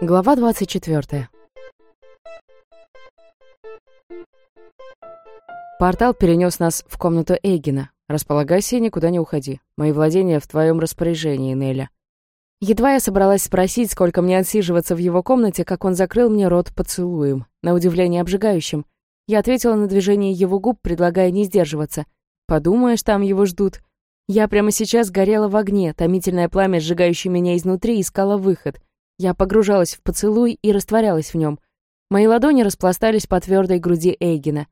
Глава 24. Портал перенес нас в комнату Эйгена. Располагайся и никуда не уходи. Мои владения в твоем распоряжении, Неля. Едва я собралась спросить, сколько мне отсиживаться в его комнате, как он закрыл мне рот поцелуем, на удивление обжигающим. Я ответила на движение его губ, предлагая не сдерживаться. Подумаешь, там его ждут. Я прямо сейчас горела в огне, томительное пламя, сжигающее меня изнутри, искало выход. Я погружалась в поцелуй и растворялась в нем. Мои ладони распластались по твердой груди Эйгена.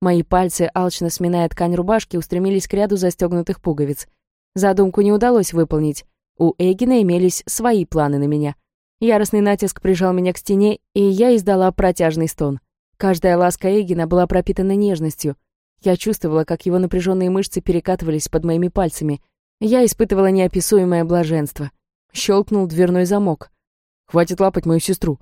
Мои пальцы, алчно сминая ткань рубашки, устремились к ряду застегнутых пуговиц. Задумку не удалось выполнить. У Эгина имелись свои планы на меня. Яростный натиск прижал меня к стене, и я издала протяжный стон. Каждая ласка Эгина была пропитана нежностью. Я чувствовала, как его напряженные мышцы перекатывались под моими пальцами. Я испытывала неописуемое блаженство. Щелкнул дверной замок. «Хватит лапать мою сестру!»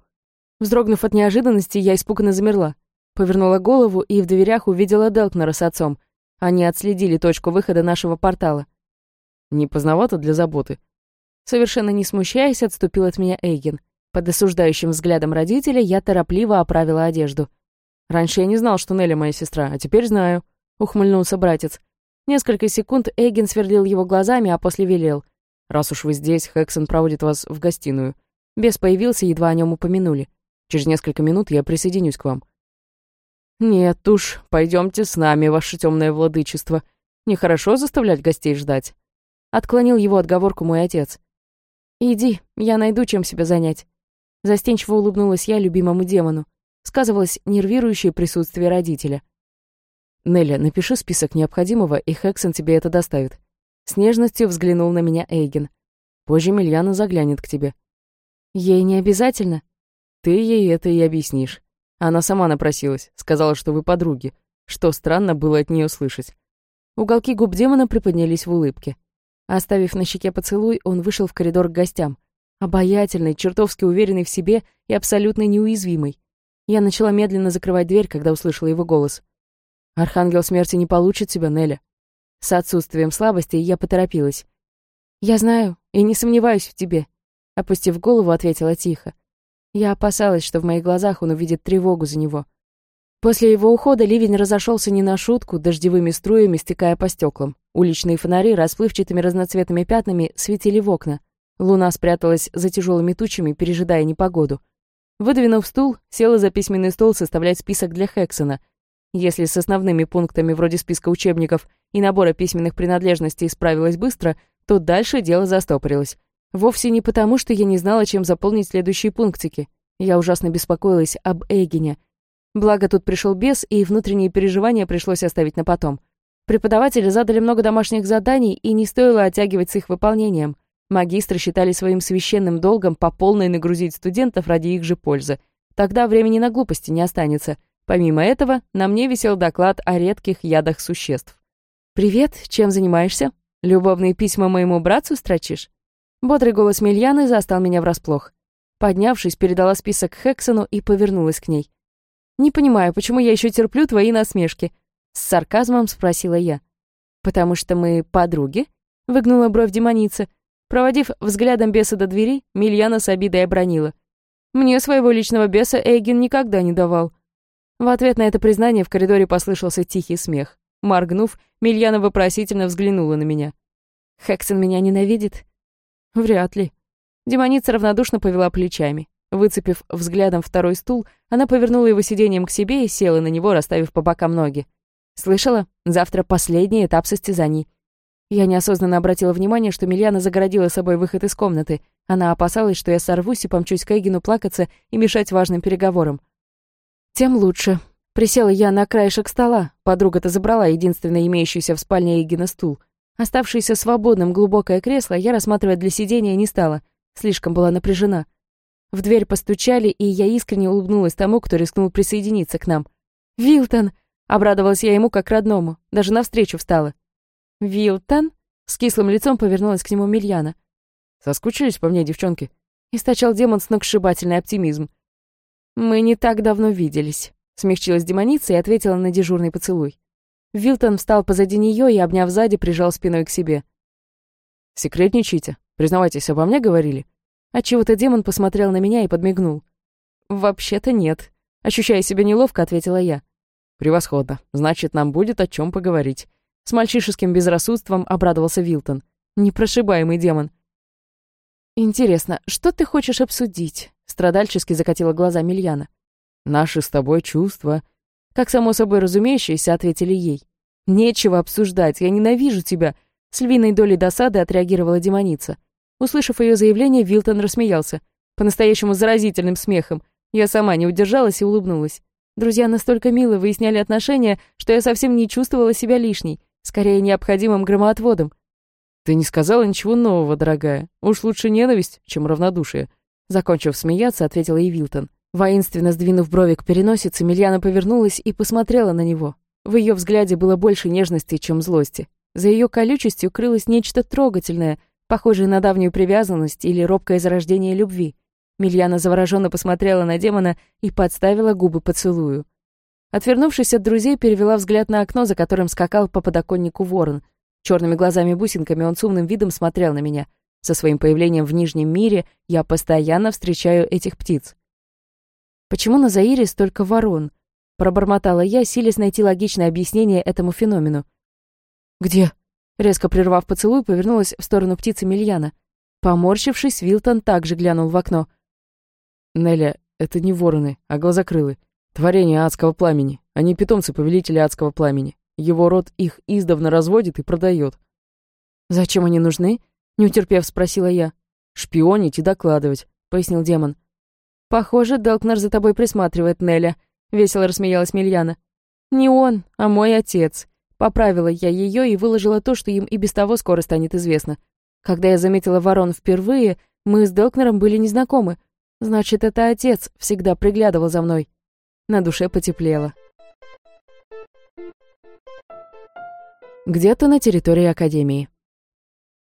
Вздрогнув от неожиданности, я испуганно замерла. Повернула голову и в дверях увидела Делкнера с отцом. Они отследили точку выхода нашего портала. «Не поздновато для заботы?» Совершенно не смущаясь, отступил от меня Эйген. Под осуждающим взглядом родителя я торопливо оправила одежду. «Раньше я не знал, что Нелли моя сестра, а теперь знаю», — ухмыльнулся братец. Несколько секунд Эйген сверлил его глазами, а после велел. «Раз уж вы здесь, Хэксон проводит вас в гостиную». Бес появился, едва о нем упомянули. «Через несколько минут я присоединюсь к вам». «Нет уж, пойдемте с нами, ваше темное владычество. Нехорошо заставлять гостей ждать». Отклонил его отговорку мой отец. «Иди, я найду, чем себя занять». Застенчиво улыбнулась я любимому демону. Сказывалось нервирующее присутствие родителя. «Нелля, напиши список необходимого, и Хэксон тебе это доставит». С нежностью взглянул на меня Эйген. «Позже Мильяна заглянет к тебе». «Ей не обязательно?» «Ты ей это и объяснишь. Она сама напросилась, сказала, что вы подруги. Что странно было от нее слышать». Уголки губ демона приподнялись в улыбке. Оставив на щеке поцелуй, он вышел в коридор к гостям. Обаятельный, чертовски уверенный в себе и абсолютно неуязвимый. Я начала медленно закрывать дверь, когда услышала его голос. «Архангел смерти не получит тебя, Неля». С отсутствием слабости я поторопилась. «Я знаю и не сомневаюсь в тебе», — опустив голову, ответила тихо. Я опасалась, что в моих глазах он увидит тревогу за него. После его ухода ливень разошелся не на шутку, дождевыми струями стекая по стеклам. Уличные фонари расплывчатыми разноцветными пятнами светили в окна. Луна спряталась за тяжелыми тучами, пережидая непогоду. Выдвинув стул, села за письменный стол составлять список для Хексона. Если с основными пунктами вроде списка учебников и набора письменных принадлежностей справилась быстро, то дальше дело застопорилось. Вовсе не потому, что я не знала, чем заполнить следующие пунктики. Я ужасно беспокоилась об Эгине. Благо тут пришел бес, и внутренние переживания пришлось оставить на потом. Преподаватели задали много домашних заданий, и не стоило оттягивать с их выполнением. Магистры считали своим священным долгом по полной нагрузить студентов ради их же пользы. Тогда времени на глупости не останется. Помимо этого, на мне висел доклад о редких ядах существ. «Привет, чем занимаешься? Любовные письма моему братцу строчишь?» Бодрый голос Мильяны застал меня врасплох. Поднявшись, передала список Хексону и повернулась к ней. «Не понимаю, почему я еще терплю твои насмешки?» С сарказмом спросила я. «Потому что мы подруги?» — выгнула бровь демоница. Проводив взглядом беса до двери, Мильяна с обидой обронила. «Мне своего личного беса Эйген никогда не давал». В ответ на это признание в коридоре послышался тихий смех. Моргнув, Мильяна вопросительно взглянула на меня. «Хексон меня ненавидит?» «Вряд ли». Демоница равнодушно повела плечами. Выцепив взглядом второй стул, она повернула его сиденьем к себе и села на него, расставив по бокам ноги. «Слышала? Завтра последний этап состязаний». Я неосознанно обратила внимание, что Мильяна загородила собой выход из комнаты. Она опасалась, что я сорвусь и помчусь к Эгину плакаться и мешать важным переговорам. «Тем лучше». Присела я на краешек стола. Подруга-то забрала единственное имеющееся в спальне Эгина стул. Оставшееся свободным глубокое кресло я рассматривать для сидения не стала. Слишком была напряжена. В дверь постучали, и я искренне улыбнулась тому, кто рискнул присоединиться к нам. «Вилтон!» Обрадовалась я ему как родному, даже навстречу встала. «Вилтон?» С кислым лицом повернулась к нему Мильяна. «Соскучились по мне, девчонки?» Источал демон сногсшибательный оптимизм. «Мы не так давно виделись», — смягчилась демоница и ответила на дежурный поцелуй. Вилтон встал позади нее и, обняв сзади, прижал спиной к себе. «Секретничайте. Признавайтесь, обо мне говорили?» Отчего-то демон посмотрел на меня и подмигнул. «Вообще-то нет», — ощущая себя неловко, ответила я. «Превосходно. Значит, нам будет о чем поговорить». С мальчишеским безрассудством обрадовался Вилтон. Непрошибаемый демон. «Интересно, что ты хочешь обсудить?» Страдальчески закатила глаза Мильяна. «Наши с тобой чувства», как само собой разумеющееся, ответили ей. «Нечего обсуждать, я ненавижу тебя», — с львиной долей досады отреагировала демоница. Услышав ее заявление, Вилтон рассмеялся. По-настоящему заразительным смехом. Я сама не удержалась и улыбнулась. Друзья настолько мило выясняли отношения, что я совсем не чувствовала себя лишней, скорее необходимым громоотводом. «Ты не сказала ничего нового, дорогая. Уж лучше ненависть, чем равнодушие». Закончив смеяться, ответила и Вилтон. Воинственно сдвинув брови к переносице, Мильяна повернулась и посмотрела на него. В ее взгляде было больше нежности, чем злости. За ее колючестью крылось нечто трогательное, похожее на давнюю привязанность или робкое зарождение любви. Мильяна завороженно посмотрела на демона и подставила губы поцелую. Отвернувшись от друзей, перевела взгляд на окно, за которым скакал по подоконнику ворон. Черными глазами-бусинками он с умным видом смотрел на меня. Со своим появлением в Нижнем мире я постоянно встречаю этих птиц. Почему на Заире столько ворон? Пробормотала я, силясь найти логичное объяснение этому феномену. «Где?» Резко прервав поцелуй, повернулась в сторону птицы Мильяна. Поморщившись, Вилтон также глянул в окно. «Неля, это не вороны, а глазокрылы. Творение адского пламени. Они питомцы повелителя адского пламени. Его род их издавна разводит и продает. «Зачем они нужны?» — не утерпев, спросила я. «Шпионить и докладывать», — пояснил демон. «Похоже, Делкнер за тобой присматривает, Неля», — весело рассмеялась Мильяна. «Не он, а мой отец». Поправила я ее и выложила то, что им и без того скоро станет известно. Когда я заметила ворон впервые, мы с Делкнером были незнакомы. Значит, это отец всегда приглядывал за мной. На душе потеплело. Где-то на территории Академии.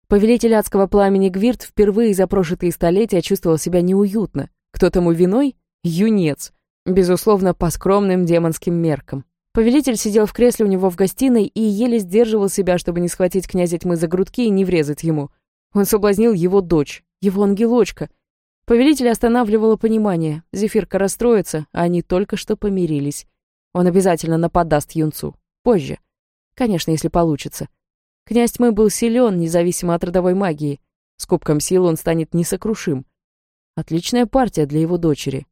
Повелитель адского пламени Гвирт впервые за прошлые столетия чувствовал себя неуютно. Кто тому виной? Юнец. Безусловно, по скромным демонским меркам. Повелитель сидел в кресле у него в гостиной и еле сдерживал себя, чтобы не схватить князя тьмы за грудки и не врезать ему. Он соблазнил его дочь, его ангелочка. Повелитель останавливало понимание. Зефирка расстроится, а они только что помирились. Он обязательно нападаст юнцу. Позже. Конечно, если получится. Князь тьмы был силен, независимо от родовой магии. С кубком сил он станет несокрушим. Отличная партия для его дочери.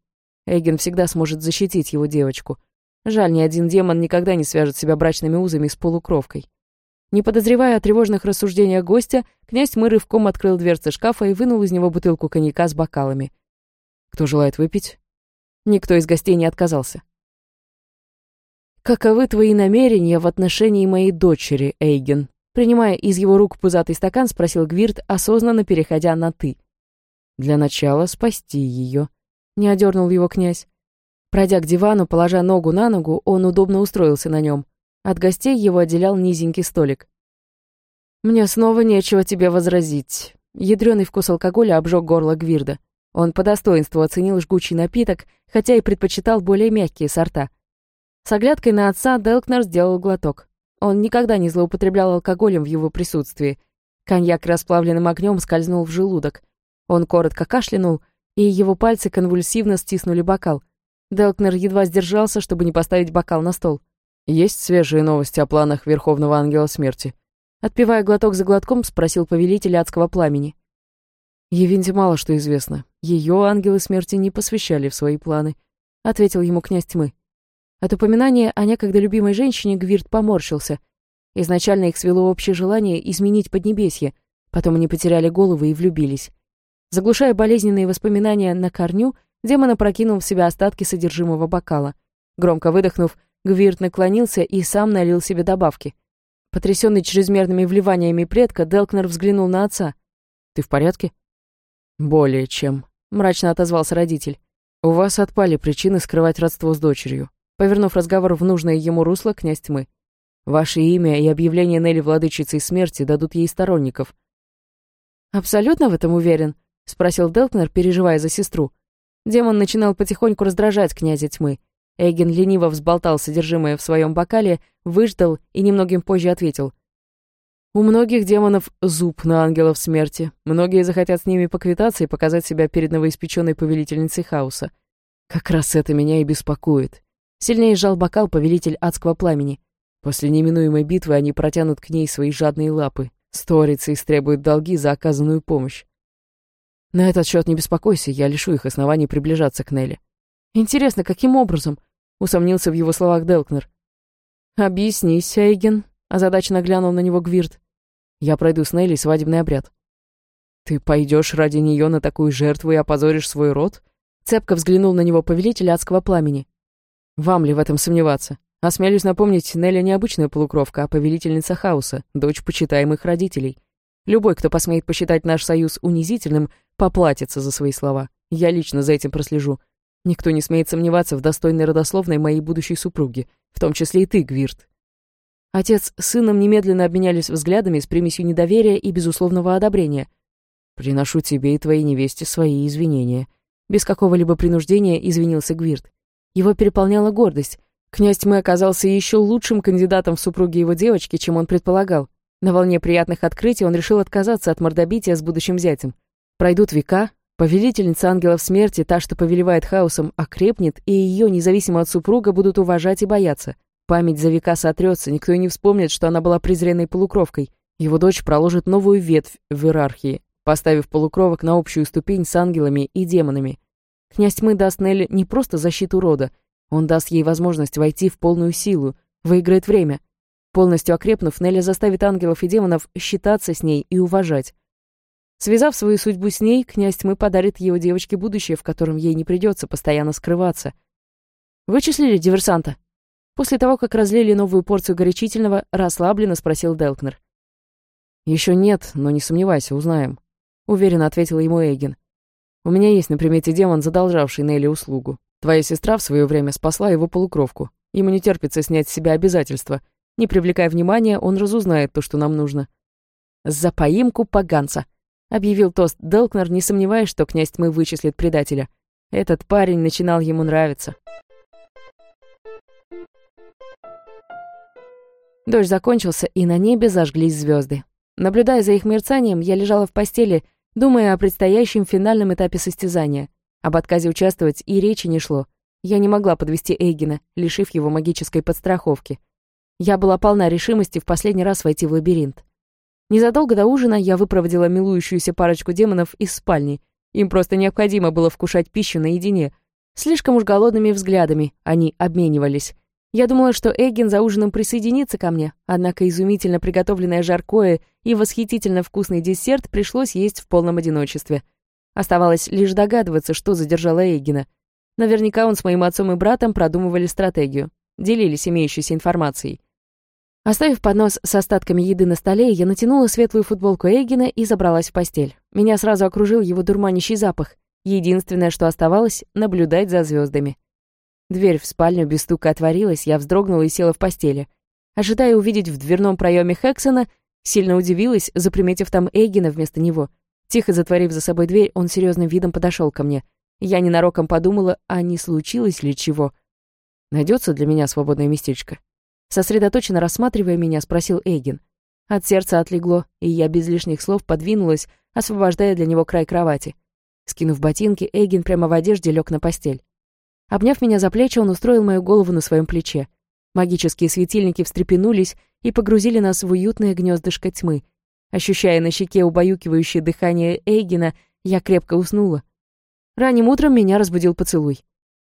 Эйген всегда сможет защитить его девочку. Жаль, ни один демон никогда не свяжет себя брачными узами с полукровкой. Не подозревая о тревожных рассуждениях гостя, князь тьмы рывком открыл дверцы шкафа и вынул из него бутылку коньяка с бокалами. «Кто желает выпить?» Никто из гостей не отказался. «Каковы твои намерения в отношении моей дочери, Эйген?» Принимая из его рук пузатый стакан, спросил Гвирт, осознанно переходя на «ты». Для начала спасти ее. Не одернул его князь. Пройдя к дивану, положа ногу на ногу, он удобно устроился на нем. От гостей его отделял низенький столик. «Мне снова нечего тебе возразить». Ядрёный вкус алкоголя обжег горло Гвирда. Он по достоинству оценил жгучий напиток, хотя и предпочитал более мягкие сорта. С оглядкой на отца Делкнер сделал глоток. Он никогда не злоупотреблял алкоголем в его присутствии. Коньяк расплавленным огнем скользнул в желудок. Он коротко кашлянул, и его пальцы конвульсивно стиснули бокал. Делкнер едва сдержался, чтобы не поставить бокал на стол. «Есть свежие новости о планах Верховного Ангела Смерти?» Отпивая глоток за глотком, спросил повелитель адского пламени. «Евинте мало что известно. Ее ангелы смерти не посвящали в свои планы», — ответил ему князь тьмы. От упоминания о некогда любимой женщине Гвирт поморщился. Изначально их свело общее желание изменить Поднебесье, потом они потеряли головы и влюбились. Заглушая болезненные воспоминания на корню, демон опрокинул в себя остатки содержимого бокала. Громко выдохнув, Гвирт наклонился и сам налил себе добавки. Потрясенный чрезмерными вливаниями предка, Делкнер взглянул на отца. «Ты в порядке?» «Более чем», — мрачно отозвался родитель. «У вас отпали причины скрывать родство с дочерью». Повернув разговор в нужное ему русло, князь тьмы. «Ваше имя и объявление Нелли владычицей смерти дадут ей сторонников». «Абсолютно в этом уверен?» — спросил Делкнер, переживая за сестру. Демон начинал потихоньку раздражать князя тьмы. Эйген лениво взболтал содержимое в своем бокале, выждал и немногим позже ответил. «У многих демонов зуб на ангелов смерти. Многие захотят с ними поквитаться и показать себя перед новоиспеченной повелительницей хаоса. Как раз это меня и беспокоит». Сильнее сжал бокал повелитель адского пламени. После неминуемой битвы они протянут к ней свои жадные лапы, и истребуют долги за оказанную помощь. На этот счет не беспокойся, я лишу их оснований приближаться к Нелли. Интересно, каким образом? Усомнился в его словах Делкнер. Объяснись, Эйген, озадаченно глянул на него Гвирт. Я пройду с Нелли свадебный обряд. Ты пойдешь ради нее на такую жертву и опозоришь свой род? Цепко взглянул на него повелитель адского пламени. Вам ли в этом сомневаться? Осмелюсь напомнить, Нелли необычная полукровка, а повелительница хаоса, дочь почитаемых родителей. Любой, кто посмеет посчитать наш союз унизительным, поплатится за свои слова. Я лично за этим прослежу. Никто не смеет сомневаться в достойной родословной моей будущей супруги, в том числе и ты, Гвирт. Отец с сыном немедленно обменялись взглядами с примесью недоверия и безусловного одобрения. «Приношу тебе и твоей невесте свои извинения». Без какого-либо принуждения извинился Гвирт. Его переполняла гордость. Князь Тьмы оказался еще лучшим кандидатом в супруги его девочки, чем он предполагал. На волне приятных открытий он решил отказаться от мордобития с будущим зятем. Пройдут века, повелительница ангелов смерти, та, что повелевает хаосом, окрепнет, и ее, независимо от супруга, будут уважать и бояться. Память за века сотрется, никто и не вспомнит, что она была презренной полукровкой. Его дочь проложит новую ветвь в иерархии, поставив полукровок на общую ступень с ангелами и демонами. Князь тьмы даст Нелли не просто защиту рода, он даст ей возможность войти в полную силу, выиграет время. Полностью окрепнув, Нелли заставит ангелов и демонов считаться с ней и уважать. Связав свою судьбу с ней, князь тьмы подарит его девочке будущее, в котором ей не придется постоянно скрываться. «Вычислили диверсанта?» После того, как разлили новую порцию горячительного, расслабленно спросил Делкнер. «Еще нет, но не сомневайся, узнаем», — уверенно ответил ему Эйген. «У меня есть на примете демон, задолжавший Нелли услугу. Твоя сестра в свое время спасла его полукровку. Ему не терпится снять с себя обязательства. Не привлекая внимания, он разузнает то, что нам нужно». «За поимку поганца», — объявил тост Делкнер, не сомневаясь, что князь тьмы вычислит предателя. Этот парень начинал ему нравиться. Дождь закончился, и на небе зажглись звезды. Наблюдая за их мерцанием, я лежала в постели, думая о предстоящем финальном этапе состязания. Об отказе участвовать и речи не шло. Я не могла подвести Эйгена, лишив его магической подстраховки. Я была полна решимости в последний раз войти в лабиринт. Незадолго до ужина я выпроводила милующуюся парочку демонов из спальни. Им просто необходимо было вкушать пищу наедине. Слишком уж голодными взглядами они обменивались. Я думала, что Эггин за ужином присоединится ко мне, однако изумительно приготовленное жаркое и восхитительно вкусный десерт пришлось есть в полном одиночестве. Оставалось лишь догадываться, что задержало Эггина. Наверняка он с моим отцом и братом продумывали стратегию, делились имеющейся информацией. Оставив поднос с остатками еды на столе, я натянула светлую футболку Эйгена и забралась в постель. Меня сразу окружил его дурманящий запах. Единственное, что оставалось — наблюдать за звездами. Дверь в спальню без стука отворилась, я вздрогнула и села в постели. Ожидая увидеть в дверном проеме Хексона, сильно удивилась, заприметив там Эйгена вместо него. Тихо затворив за собой дверь, он серьезным видом подошел ко мне. Я ненароком подумала, а не случилось ли чего. Найдется для меня свободное местечко? Сосредоточенно рассматривая меня, спросил Эйген. От сердца отлегло, и я без лишних слов подвинулась, освобождая для него край кровати. Скинув ботинки, Эйген прямо в одежде лег на постель. Обняв меня за плечи, он устроил мою голову на своем плече. Магические светильники встрепенулись и погрузили нас в уютное гнездышко тьмы. Ощущая на щеке убаюкивающее дыхание Эйгена, я крепко уснула. Ранним утром меня разбудил поцелуй.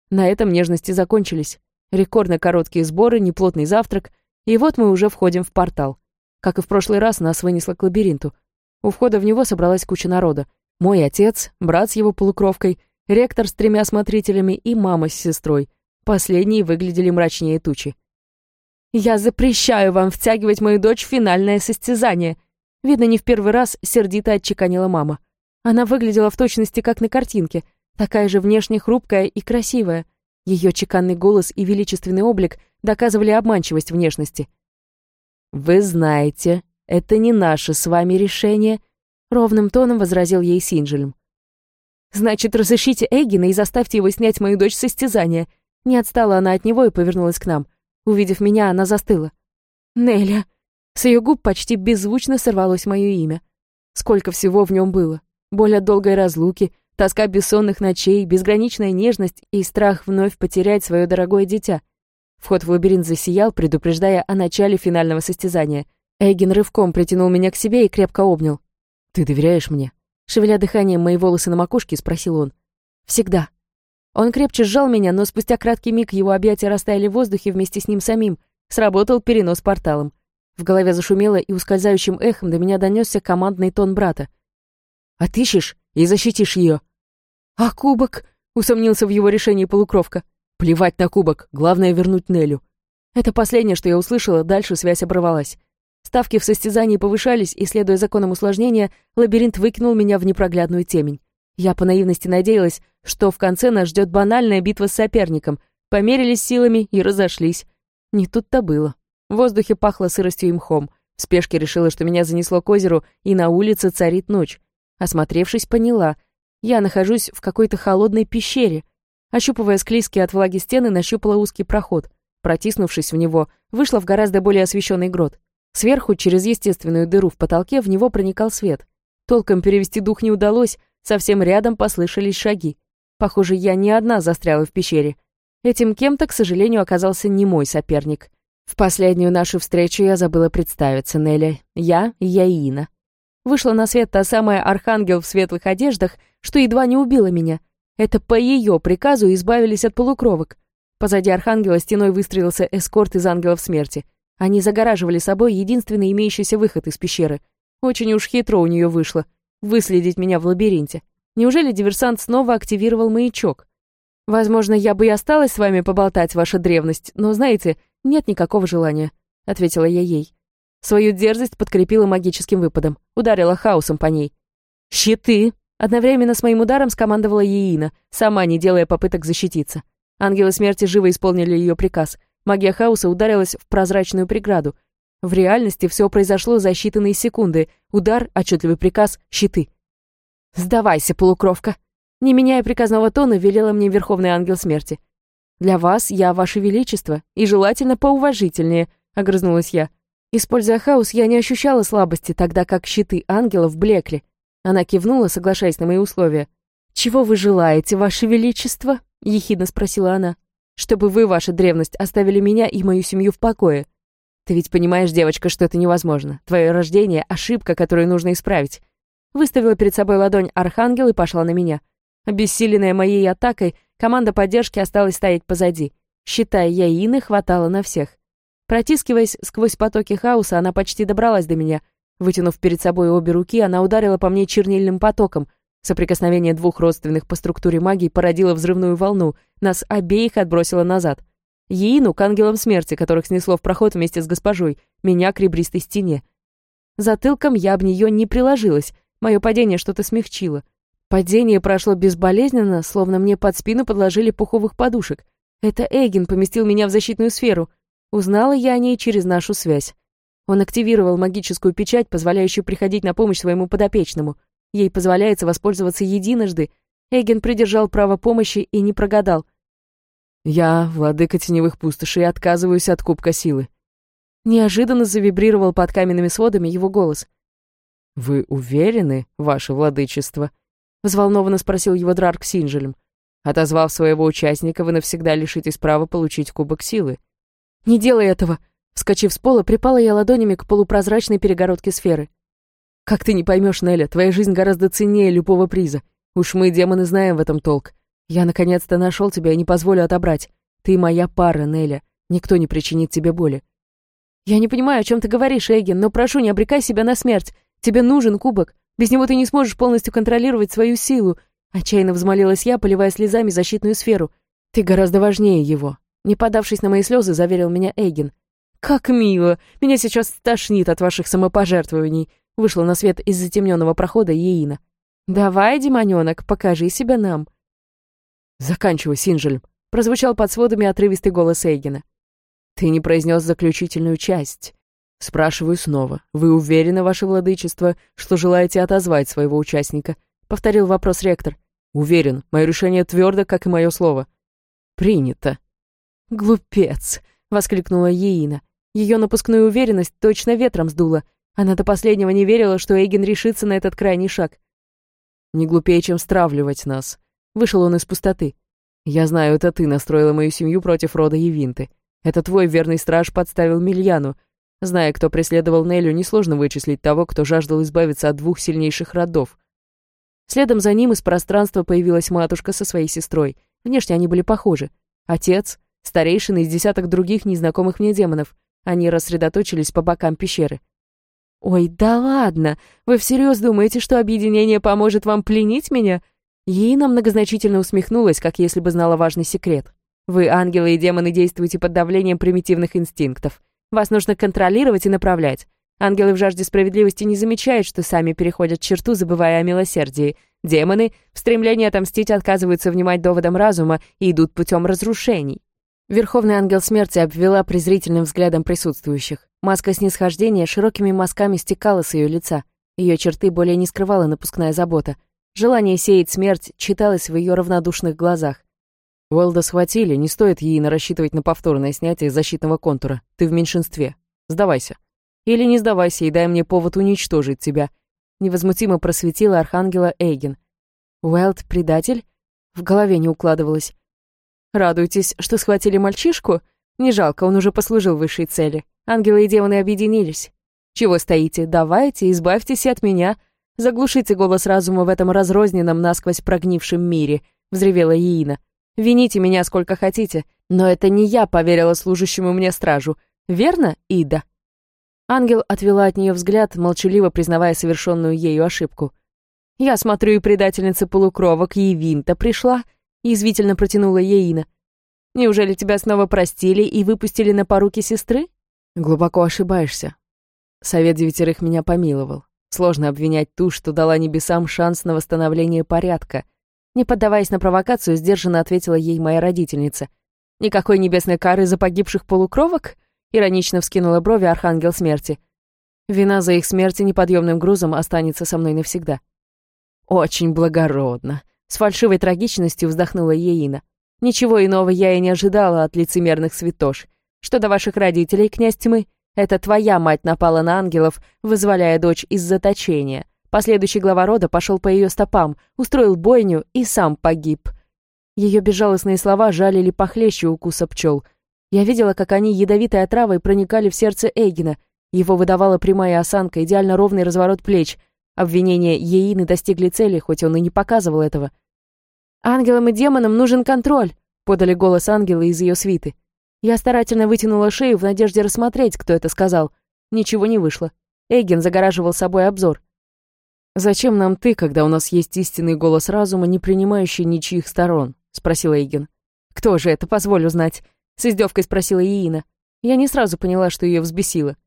На этом нежности закончились. Рекордно короткие сборы, неплотный завтрак, и вот мы уже входим в портал. Как и в прошлый раз, нас вынесло к лабиринту. У входа в него собралась куча народа. Мой отец, брат с его полукровкой, ректор с тремя смотрителями и мама с сестрой. Последние выглядели мрачнее тучи. «Я запрещаю вам втягивать мою дочь в финальное состязание!» Видно, не в первый раз сердито отчеканила мама. Она выглядела в точности, как на картинке, такая же внешне хрупкая и красивая. Ее чеканный голос и величественный облик доказывали обманчивость внешности. «Вы знаете, это не наше с вами решение», — ровным тоном возразил ей Синджелем. «Значит, разрешите Эггина и заставьте его снять мою дочь с состязания. Не отстала она от него и повернулась к нам. Увидев меня, она застыла. «Неля!» С ее губ почти беззвучно сорвалось мое имя. Сколько всего в нем было. Боль от долгой разлуки, тоска бессонных ночей, безграничная нежность и страх вновь потерять свое дорогое дитя. Вход в лабиринт засиял, предупреждая о начале финального состязания. Эйген рывком притянул меня к себе и крепко обнял. «Ты доверяешь мне?» Шевеля дыханием мои волосы на макушке, спросил он. «Всегда». Он крепче сжал меня, но спустя краткий миг его объятия растаяли в воздухе вместе с ним самим. Сработал перенос порталом. В голове зашумело, и ускользающим эхом до меня донесся командный тон брата. «Отыщешь и защитишь ее. «А кубок?» — усомнился в его решении полукровка. «Плевать на кубок, главное вернуть Нелю». Это последнее, что я услышала, дальше связь оборвалась. Ставки в состязании повышались, и, следуя законам усложнения, лабиринт выкинул меня в непроглядную темень. Я по наивности надеялась, что в конце нас ждет банальная битва с соперником. Померились силами и разошлись. Не тут-то было. В воздухе пахло сыростью и мхом. В спешке решила, что меня занесло к озеру, и на улице царит ночь. Осмотревшись, поняла. Я нахожусь в какой-то холодной пещере. Ощупывая склизкие от влаги стены, нащупала узкий проход. Протиснувшись в него, вышла в гораздо более освещенный грот. Сверху, через естественную дыру в потолке, в него проникал свет. Толком перевести дух не удалось, совсем рядом послышались шаги. Похоже, я не одна застряла в пещере. Этим кем-то, к сожалению, оказался не мой соперник. В последнюю нашу встречу я забыла представиться, Нелли. Я Яина. Вышла на свет та самая архангел в светлых одеждах, что едва не убила меня. Это по ее приказу избавились от полукровок. Позади архангела стеной выстроился эскорт из ангелов смерти. Они загораживали собой единственный имеющийся выход из пещеры. Очень уж хитро у нее вышло. Выследить меня в лабиринте. Неужели диверсант снова активировал маячок? Возможно, я бы и осталась с вами поболтать, ваша древность, но, знаете, «Нет никакого желания», — ответила я ей. Свою дерзость подкрепила магическим выпадом, ударила хаосом по ней. «Щиты!» Одновременно с моим ударом скомандовала Еина, сама не делая попыток защититься. Ангелы смерти живо исполнили ее приказ. Магия хаоса ударилась в прозрачную преграду. В реальности все произошло за считанные секунды. Удар, отчетливый приказ, щиты. «Сдавайся, полукровка!» Не меняя приказного тона, велела мне Верховный Ангел Смерти. «Для вас я ваше величество, и желательно поуважительнее», — огрызнулась я. Используя хаос, я не ощущала слабости, тогда как щиты ангелов блекли. Она кивнула, соглашаясь на мои условия. «Чего вы желаете, ваше величество?» — ехидно спросила она. «Чтобы вы, ваша древность, оставили меня и мою семью в покое. Ты ведь понимаешь, девочка, что это невозможно. Твое рождение — ошибка, которую нужно исправить». Выставила перед собой ладонь архангел и пошла на меня. Обессиленная моей атакой, Команда поддержки осталась стоять позади. Считая яины, хватало на всех. Протискиваясь сквозь потоки хаоса, она почти добралась до меня. Вытянув перед собой обе руки, она ударила по мне чернильным потоком. Соприкосновение двух родственных по структуре магии породило взрывную волну, нас обеих отбросило назад. Яину к ангелам смерти, которых снесло в проход вместе с госпожой, меня к ребристой стене. Затылком я об нее не приложилась, мое падение что-то смягчило. Падение прошло безболезненно, словно мне под спину подложили пуховых подушек. Это Эйген поместил меня в защитную сферу. Узнала я о ней через нашу связь. Он активировал магическую печать, позволяющую приходить на помощь своему подопечному. Ей позволяется воспользоваться единожды. Эйген придержал право помощи и не прогадал. «Я, владыка теневых пустошей, отказываюсь от кубка силы». Неожиданно завибрировал под каменными сводами его голос. «Вы уверены, ваше владычество?» — взволнованно спросил его Драрк Синжелем. «Отозвав своего участника, вы навсегда лишитесь права получить кубок силы». «Не делай этого!» Вскочив с пола, припала я ладонями к полупрозрачной перегородке сферы. «Как ты не поймешь, Неля, твоя жизнь гораздо ценнее любого приза. Уж мы, демоны, знаем в этом толк. Я наконец-то нашел тебя и не позволю отобрать. Ты моя пара, Неля. Никто не причинит тебе боли». «Я не понимаю, о чем ты говоришь, Эгин, но прошу, не обрекай себя на смерть. Тебе нужен кубок. Без него ты не сможешь полностью контролировать свою силу. Отчаянно взмолилась я, поливая слезами защитную сферу. Ты гораздо важнее его. Не подавшись на мои слезы, заверил меня Эйген. «Как мило! Меня сейчас стошнит от ваших самопожертвований!» Вышла на свет из затемненного прохода Еина. «Давай, демоненок, покажи себя нам!» «Заканчивай, Синжель!» Прозвучал под сводами отрывистый голос Эйгена. «Ты не произнес заключительную часть. «Спрашиваю снова. Вы уверены, ваше владычество, что желаете отозвать своего участника?» — повторил вопрос ректор. «Уверен. Мое решение твердо, как и мое слово». «Принято», «Глупец!» — воскликнула Еина. Ее напускную уверенность точно ветром сдула. Она до последнего не верила, что Эйген решится на этот крайний шаг. «Не глупее, чем стравливать нас». Вышел он из пустоты. «Я знаю, это ты настроила мою семью против рода Евинты. Это твой верный страж подставил Мильяну. Зная, кто преследовал Нелю, несложно вычислить того, кто жаждал избавиться от двух сильнейших родов. Следом за ним из пространства появилась матушка со своей сестрой. Внешне они были похожи. Отец, старейшины из десяток других незнакомых мне демонов. Они рассредоточились по бокам пещеры. «Ой, да ладно! Вы всерьез думаете, что объединение поможет вам пленить меня?» Ейна многозначительно усмехнулась, как если бы знала важный секрет. «Вы, ангелы и демоны, действуете под давлением примитивных инстинктов. Вас нужно контролировать и направлять. Ангелы в жажде справедливости не замечают, что сами переходят черту, забывая о милосердии. Демоны в стремлении отомстить отказываются внимать доводам разума и идут путем разрушений. Верховный ангел смерти обвела презрительным взглядом присутствующих. Маска снисхождения широкими мазками стекала с ее лица. Ее черты более не скрывала напускная забота. Желание сеять смерть читалось в ее равнодушных глазах. Уэлда схватили, не стоит ей рассчитывать на повторное снятие защитного контура. Ты в меньшинстве. Сдавайся. Или не сдавайся и дай мне повод уничтожить тебя. Невозмутимо просветила архангела Эйген. Уэлд предатель? В голове не укладывалось. Радуйтесь, что схватили мальчишку? Не жалко, он уже послужил высшей цели. Ангелы и демоны объединились. Чего стоите? Давайте, избавьтесь от меня. Заглушите голос разума в этом разрозненном насквозь прогнившем мире, взревела Иина. Вините меня сколько хотите, но это не я поверила служащему мне стражу. Верно, Ида? Ангел отвела от нее взгляд, молчаливо признавая совершенную ею ошибку. «Я смотрю, и предательница полукровок Евинта пришла», Язвительно протянула Еина. «Неужели тебя снова простили и выпустили на поруки сестры?» «Глубоко ошибаешься. Совет девятерых меня помиловал. Сложно обвинять ту, что дала небесам шанс на восстановление порядка. Не поддаваясь на провокацию, сдержанно ответила ей моя родительница. «Никакой небесной кары за погибших полукровок?» Иронично вскинула брови Архангел Смерти. «Вина за их смерти неподъемным грузом останется со мной навсегда». «Очень благородно», с фальшивой трагичностью вздохнула Еина. «Ничего иного я и не ожидала от лицемерных святош. Что до ваших родителей, князь тьмы, это твоя мать напала на ангелов, вызволяя дочь из заточения. Последующий глава рода пошел по ее стопам, устроил бойню и сам погиб». Ее безжалостные слова жалили похлеще укуса пчел. Я видела, как они ядовитой отравой проникали в сердце Эйгена. Его выдавала прямая осанка, идеально ровный разворот плеч. Обвинения Еины достигли цели, хоть он и не показывал этого. «Ангелам и демонам нужен контроль», — подали голос ангела из ее свиты. Я старательно вытянула шею в надежде рассмотреть, кто это сказал. Ничего не вышло. Эйген загораживал собой обзор. «Зачем нам ты, когда у нас есть истинный голос разума, не принимающий ничьих сторон?» — спросил Эйген. «Кто же это, позволю знать?» — с издевкой спросила Иина. Я не сразу поняла, что ее взбесило.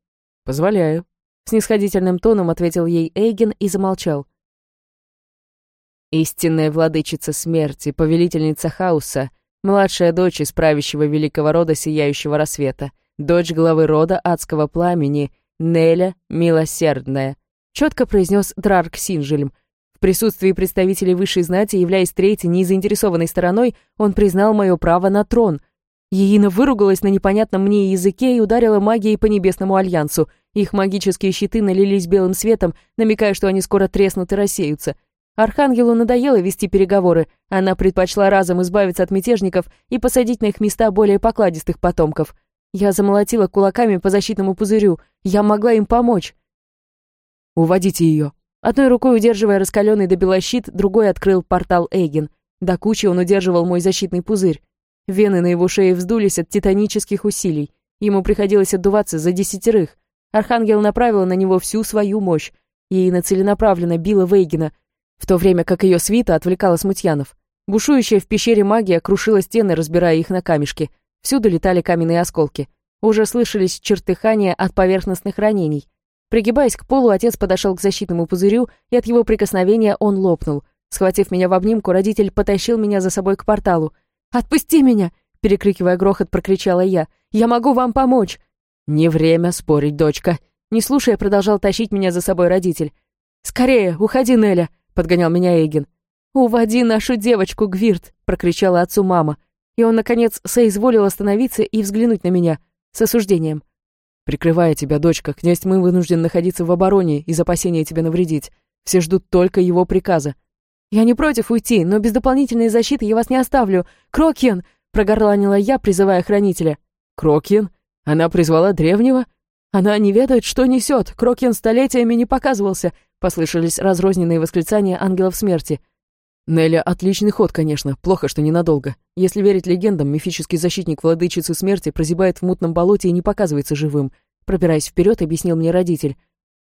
«Позволяю», — снисходительным тоном ответил ей Эйген и замолчал. Истинная владычица смерти, повелительница хаоса, младшая дочь из правящего великого рода Сияющего Рассвета, дочь главы рода Адского Пламени, Неля Милосердная, четко произнес Драрк Синжельм. В присутствии представителей высшей знати, являясь третьей незаинтересованной стороной, он признал мое право на трон. Еина выругалась на непонятном мне языке и ударила магией по Небесному Альянсу. Их магические щиты налились белым светом, намекая, что они скоро треснут и рассеются. Архангелу надоело вести переговоры, она предпочла разом избавиться от мятежников и посадить на их места более покладистых потомков. Я замолотила кулаками по защитному пузырю, я могла им помочь. «Уводите ее!» Одной рукой удерживая раскаленный до белощит, другой открыл портал Эйген. До кучи он удерживал мой защитный пузырь. Вены на его шее вздулись от титанических усилий. Ему приходилось отдуваться за десятерых. Архангел направила на него всю свою мощь. Ей нацеленаправленно била Вейгена — в то время как ее свита отвлекала смутьянов. Бушующая в пещере магия крушила стены, разбирая их на камешки. Всюду летали каменные осколки. Уже слышались чертыхания от поверхностных ранений. Пригибаясь к полу, отец подошел к защитному пузырю, и от его прикосновения он лопнул. Схватив меня в обнимку, родитель потащил меня за собой к порталу. «Отпусти меня!» — перекрикивая грохот, прокричала я. «Я могу вам помочь!» «Не время спорить, дочка!» Не слушая, продолжал тащить меня за собой родитель. «Скорее, уходи, Неля!» Подгонял меня Эйген. «Уводи нашу девочку, Гвирт!» — прокричала отцу мама. и он, наконец, соизволил остановиться и взглянуть на меня с осуждением. «Прикрывая тебя, дочка, князь Тьмы вынужден находиться в обороне из опасения тебя навредить. Все ждут только его приказа». «Я не против уйти, но без дополнительной защиты я вас не оставлю. Крокьен!» — прогорланила я, призывая хранителя. «Крокьен? Она призвала древнего? Она не ведает, что несет. Крокьен столетиями не показывался», — послышались разрозненные восклицания ангелов смерти. Неля отличный ход, конечно, плохо, что ненадолго. Если верить легендам, мифический защитник владычицы смерти прозябает в мутном болоте и не показывается живым. Пробираясь вперед, объяснил мне родитель.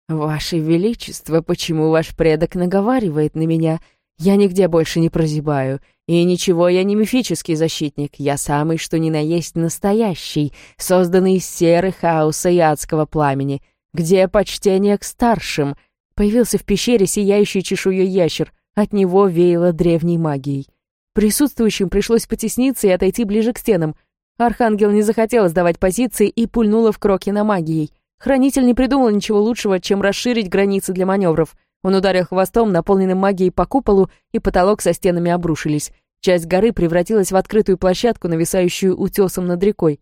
«Ваше Величество, почему ваш предок наговаривает на меня? Я нигде больше не прозябаю. И ничего, я не мифический защитник. Я самый, что ни на есть, настоящий, созданный из серы, хаоса и адского пламени. Где почтение к старшим?» Появился в пещере сияющий чешуей ящер. От него веяло древней магией. Присутствующим пришлось потесниться и отойти ближе к стенам. Архангел не захотел сдавать позиции и пульнула в на магией. Хранитель не придумал ничего лучшего, чем расширить границы для маневров. Он ударил хвостом, наполненным магией по куполу, и потолок со стенами обрушились. Часть горы превратилась в открытую площадку, нависающую утесом над рекой.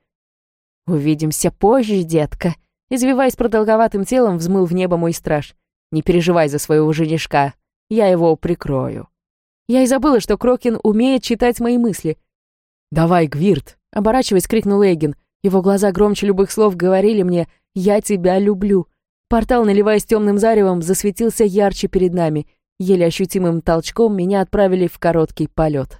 «Увидимся позже, детка!» Извиваясь продолговатым телом, взмыл в небо мой страж. «Не переживай за своего женишка. Я его прикрою. Я и забыла, что Крокин умеет читать мои мысли. «Давай, Гвирт!» — оборачиваясь, крикнул Эгин. Его глаза громче любых слов говорили мне «Я тебя люблю». Портал, наливаясь темным заревом, засветился ярче перед нами. Еле ощутимым толчком меня отправили в короткий полет.